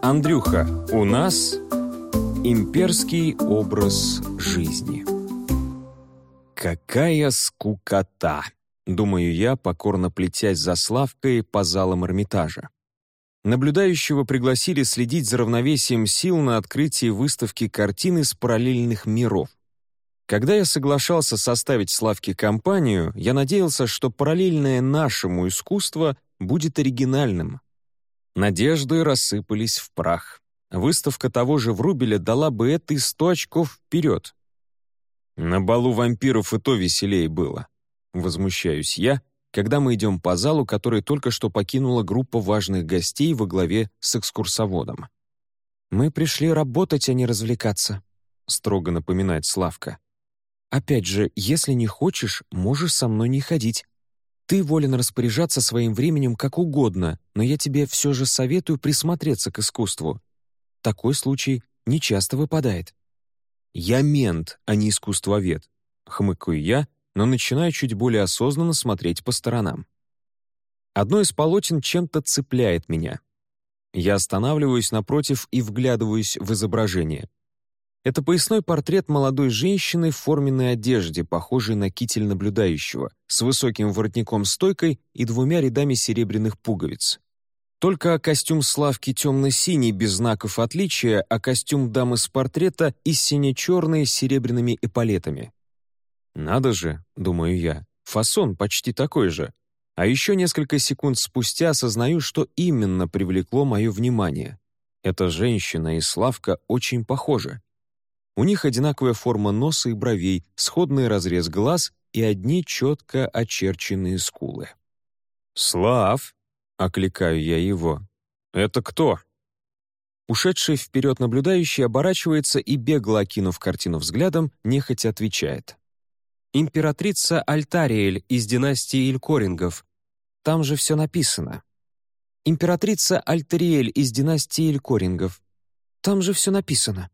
Андрюха, у нас имперский образ жизни. Какая скукота, думаю я, покорно плетясь за Славкой по залам Эрмитажа. Наблюдающего пригласили следить за равновесием сил на открытии выставки картин из параллельных миров. Когда я соглашался составить Славке компанию, я надеялся, что параллельное нашему искусство будет оригинальным, Надежды рассыпались в прах. Выставка того же Врубеля дала бы этой сто очков вперед. На балу вампиров и то веселее было. Возмущаюсь я, когда мы идем по залу, который только что покинула группа важных гостей во главе с экскурсоводом. «Мы пришли работать, а не развлекаться», — строго напоминает Славка. «Опять же, если не хочешь, можешь со мной не ходить. Ты волен распоряжаться своим временем как угодно, но я тебе все же советую присмотреться к искусству. Такой случай нечасто выпадает». «Я мент, а не искусствовед», — хмыкаю я, но начинаю чуть более осознанно смотреть по сторонам. Одно из полотен чем-то цепляет меня. Я останавливаюсь напротив и вглядываюсь в изображение. Это поясной портрет молодой женщины в форменной одежде, похожей на китель наблюдающего, с высоким воротником-стойкой и двумя рядами серебряных пуговиц. Только костюм Славки темно-синий без знаков отличия, а костюм дамы с портрета и сине-черный с серебряными эполетами. «Надо же», — думаю я, — фасон почти такой же. А еще несколько секунд спустя осознаю, что именно привлекло мое внимание. Эта женщина и Славка очень похожи. У них одинаковая форма носа и бровей, сходный разрез глаз и одни четко очерченные скулы. «Слав!» — окликаю я его. «Это кто?» Ушедший вперед наблюдающий оборачивается и, бегло окинув картину взглядом, нехотя отвечает. «Императрица Альтариэль из династии Илькорингов. Там же все написано. Императрица Альтариэль из династии Илькорингов. Там же все написано».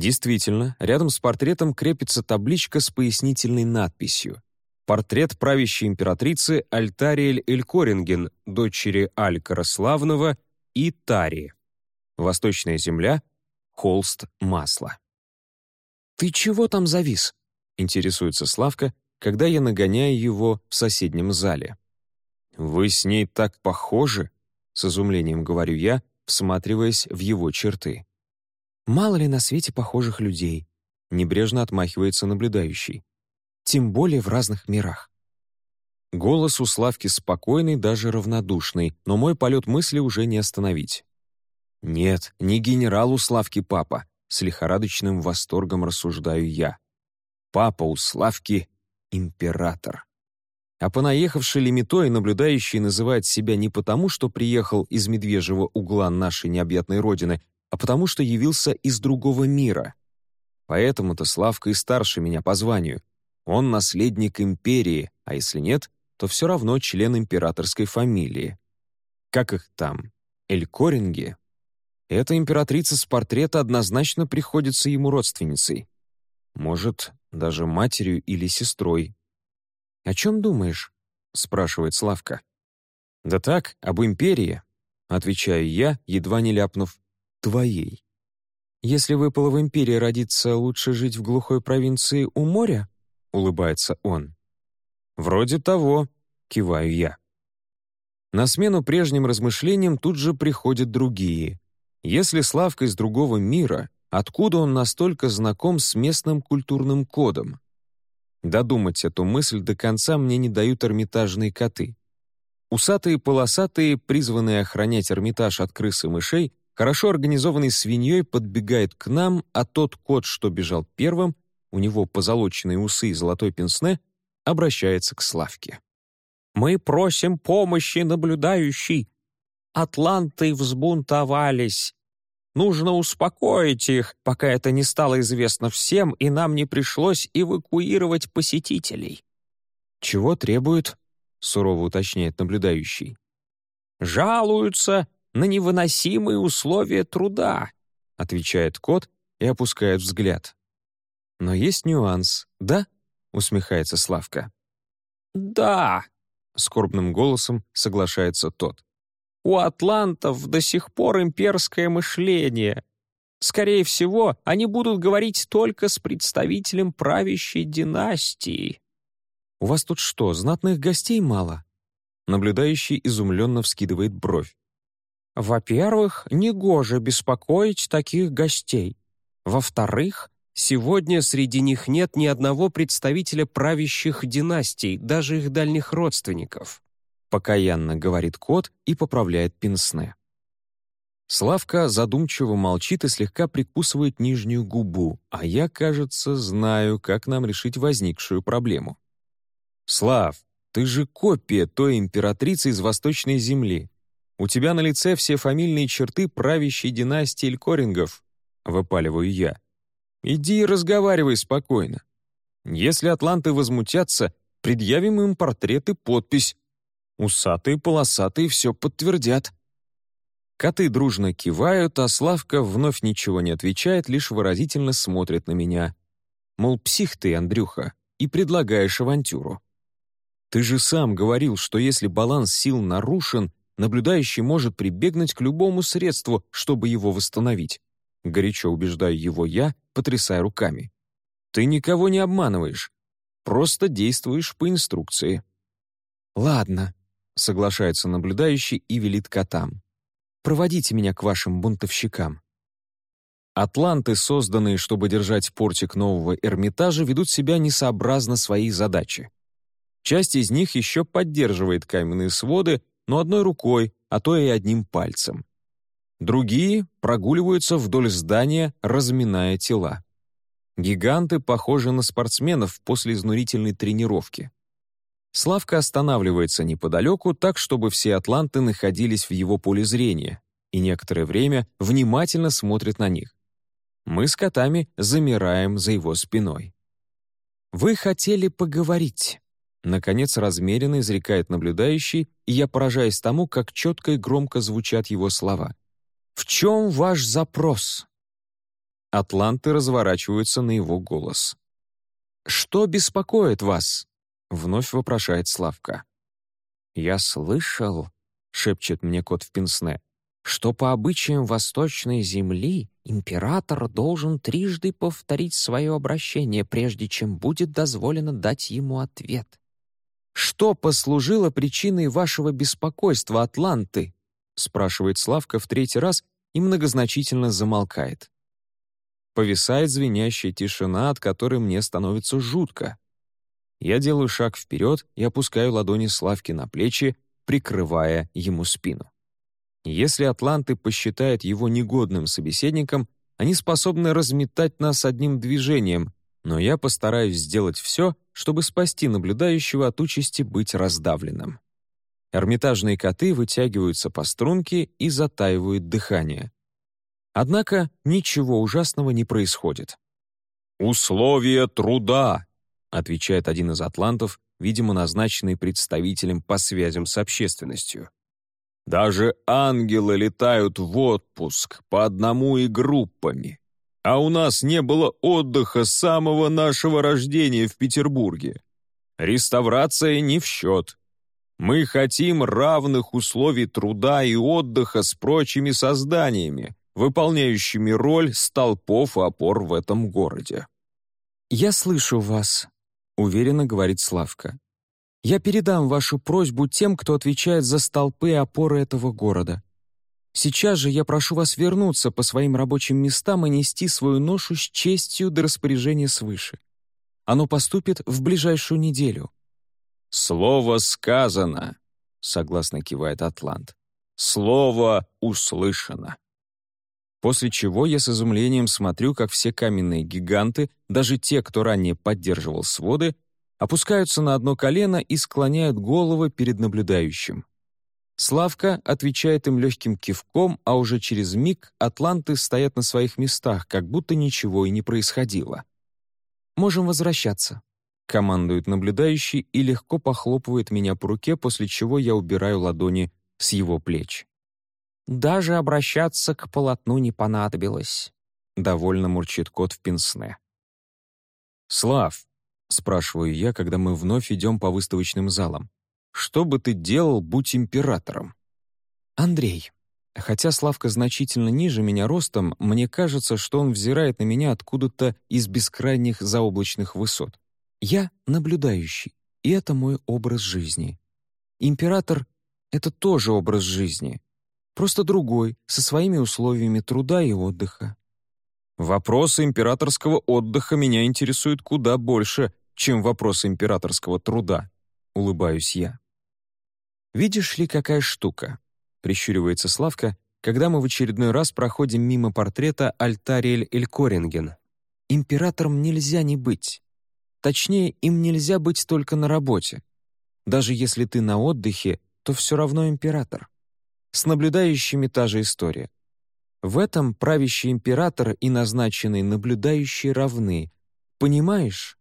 Действительно, рядом с портретом крепится табличка с пояснительной надписью. Портрет правящей императрицы Альтариэль Элькоринген, дочери Алькара Славного и Тари. Восточная земля, холст масла. «Ты чего там завис?» — интересуется Славка, когда я нагоняю его в соседнем зале. «Вы с ней так похожи?» — с изумлением говорю я, всматриваясь в его черты. Мало ли на свете похожих людей, небрежно отмахивается наблюдающий. Тем более в разных мирах. Голос у Славки спокойный, даже равнодушный, но мой полет мысли уже не остановить. «Нет, не генерал у Славки папа», — с лихорадочным восторгом рассуждаю я. «Папа у Славки — император». А понаехавший лимитой наблюдающий называет себя не потому, что приехал из медвежьего угла нашей необъятной родины, а потому что явился из другого мира. Поэтому-то Славка и старше меня по званию. Он наследник империи, а если нет, то все равно член императорской фамилии. Как их там? Элькоринги? Эта императрица с портрета однозначно приходится ему родственницей. Может, даже матерью или сестрой. «О чем думаешь?» — спрашивает Славка. «Да так, об империи», — отвечаю я, едва не ляпнув твоей. Если выпало в империи родиться, лучше жить в глухой провинции у моря?» — улыбается он. «Вроде того», — киваю я. На смену прежним размышлениям тут же приходят другие. Если Славка из другого мира, откуда он настолько знаком с местным культурным кодом? Додумать эту мысль до конца мне не дают эрмитажные коты. Усатые полосатые, призванные охранять Эрмитаж от крыс и мышей, хорошо организованный свиньей подбегает к нам, а тот кот, что бежал первым, у него позолоченные усы и золотой пенсне, обращается к Славке. «Мы просим помощи, наблюдающий. Атланты взбунтовались. Нужно успокоить их, пока это не стало известно всем, и нам не пришлось эвакуировать посетителей». «Чего требуют?» — сурово уточняет наблюдающий. «Жалуются, на невыносимые условия труда», — отвечает кот и опускает взгляд. «Но есть нюанс, да?» — усмехается Славка. «Да», — скорбным голосом соглашается тот. У атлантов до сих пор имперское мышление. Скорее всего, они будут говорить только с представителем правящей династии». «У вас тут что, знатных гостей мало?» Наблюдающий изумленно вскидывает бровь. «Во-первых, негоже беспокоить таких гостей. Во-вторых, сегодня среди них нет ни одного представителя правящих династий, даже их дальних родственников», покаянно говорит кот и поправляет пенсне. Славка задумчиво молчит и слегка прикусывает нижнюю губу, а я, кажется, знаю, как нам решить возникшую проблему. «Слав, ты же копия той императрицы из Восточной Земли. У тебя на лице все фамильные черты правящей династии Элькорингов», — выпаливаю я. «Иди и разговаривай спокойно. Если атланты возмутятся, предъявим им портрет и подпись. Усатые, полосатые все подтвердят». Коты дружно кивают, а Славка вновь ничего не отвечает, лишь выразительно смотрит на меня. Мол, псих ты, Андрюха, и предлагаешь авантюру. Ты же сам говорил, что если баланс сил нарушен, наблюдающий может прибегнуть к любому средству, чтобы его восстановить. Горячо убеждаю его я, потрясая руками. Ты никого не обманываешь. Просто действуешь по инструкции. «Ладно», — соглашается наблюдающий и велит котам. «Проводите меня к вашим бунтовщикам». Атланты, созданные, чтобы держать портик нового Эрмитажа, ведут себя несообразно своей задачи. Часть из них еще поддерживает каменные своды, но одной рукой, а то и одним пальцем. Другие прогуливаются вдоль здания, разминая тела. Гиганты похожи на спортсменов после изнурительной тренировки. Славка останавливается неподалеку так, чтобы все атланты находились в его поле зрения и некоторое время внимательно смотрят на них. Мы с котами замираем за его спиной. «Вы хотели поговорить», Наконец размеренно изрекает наблюдающий, и я поражаюсь тому, как четко и громко звучат его слова. «В чем ваш запрос?» Атланты разворачиваются на его голос. «Что беспокоит вас?» — вновь вопрошает Славка. «Я слышал», — шепчет мне кот в пенсне, «что по обычаям Восточной Земли император должен трижды повторить свое обращение, прежде чем будет дозволено дать ему ответ. «Что послужило причиной вашего беспокойства, Атланты?» спрашивает Славка в третий раз и многозначительно замолкает. Повисает звенящая тишина, от которой мне становится жутко. Я делаю шаг вперед и опускаю ладони Славки на плечи, прикрывая ему спину. Если атланты посчитают его негодным собеседником, они способны разметать нас одним движением, но я постараюсь сделать все, чтобы спасти наблюдающего от участи быть раздавленным. Эрмитажные коты вытягиваются по струнке и затаивают дыхание. Однако ничего ужасного не происходит. «Условия труда», — отвечает один из атлантов, видимо, назначенный представителем по связям с общественностью. «Даже ангелы летают в отпуск по одному и группами. А у нас не было отдыха с самого нашего рождения в Петербурге. Реставрация не в счет. Мы хотим равных условий труда и отдыха с прочими созданиями, выполняющими роль столпов и опор в этом городе. «Я слышу вас», — уверенно говорит Славка. «Я передам вашу просьбу тем, кто отвечает за столпы и опоры этого города. Сейчас же я прошу вас вернуться по своим рабочим местам и нести свою ношу с честью до распоряжения свыше. Оно поступит в ближайшую неделю». «Слово сказано», — согласно кивает Атлант. «Слово услышано». После чего я с изумлением смотрю, как все каменные гиганты, даже те, кто ранее поддерживал своды, опускаются на одно колено и склоняют головы перед наблюдающим. Славка отвечает им легким кивком, а уже через миг атланты стоят на своих местах, как будто ничего и не происходило. «Можем возвращаться», — командует наблюдающий и легко похлопывает меня по руке, после чего я убираю ладони с его плеч. «Даже обращаться к полотну не понадобилось», — довольно мурчит кот в пенсне. «Слав», — спрашиваю я, когда мы вновь идем по выставочным залам, что бы ты делал, будь императором?» «Андрей». Хотя Славка значительно ниже меня ростом, мне кажется, что он взирает на меня откуда-то из бескрайних заоблачных высот. Я наблюдающий, и это мой образ жизни. Император — это тоже образ жизни, просто другой, со своими условиями труда и отдыха. Вопросы императорского отдыха меня интересуют куда больше, чем вопросы императорского труда, улыбаюсь я. «Видишь ли, какая штука?» — прищуривается Славка, когда мы в очередной раз проходим мимо портрета Альтариэль Элькоринген. «Императором нельзя не быть. Точнее, им нельзя быть только на работе. Даже если ты на отдыхе, то все равно император. С наблюдающими та же история. В этом правящий император и назначенный наблюдающий равны. Понимаешь?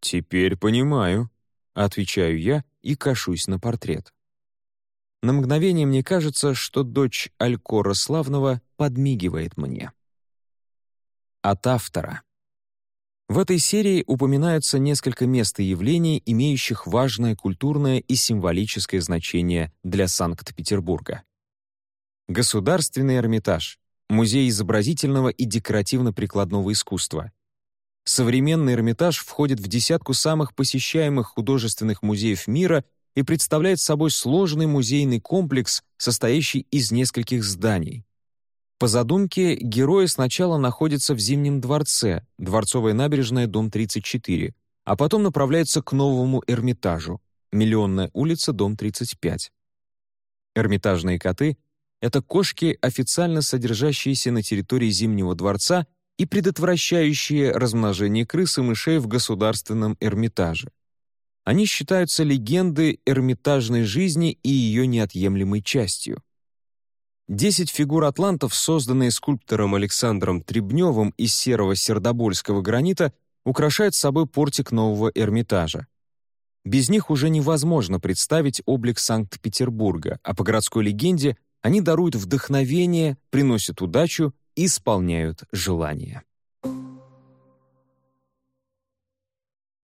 «Теперь понимаю», — отвечаю я и кашусь на портрет. На мгновение мне кажется, что дочь Алькора Славного подмигивает мне. От автора. В этой серии упоминаются несколько мест и явлений, имеющих важное культурное и символическое значение для Санкт-Петербурга. Государственный Эрмитаж, Музей изобразительного и декоративно-прикладного искусства. Современный Эрмитаж входит в десятку самых посещаемых художественных музеев мира и представляет собой сложный музейный комплекс, состоящий из нескольких зданий. По задумке, герои сначала находятся в Зимнем дворце, Дворцовая набережная, дом 34, а потом направляются к новому Эрмитажу, Миллионная улица, дом 35. Эрмитажные коты это кошки, официально содержащиеся на территории Зимнего дворца и предотвращающие размножение крыс и мышей в государственном Эрмитаже. Они считаются легендой эрмитажной жизни и ее неотъемлемой частью. Десять фигур атлантов, созданные скульптором Александром Требневым из серого сердобольского гранита, украшают собой портик нового Эрмитажа. Без них уже невозможно представить облик Санкт-Петербурга, а по городской легенде они даруют вдохновение, приносят удачу и исполняют желания.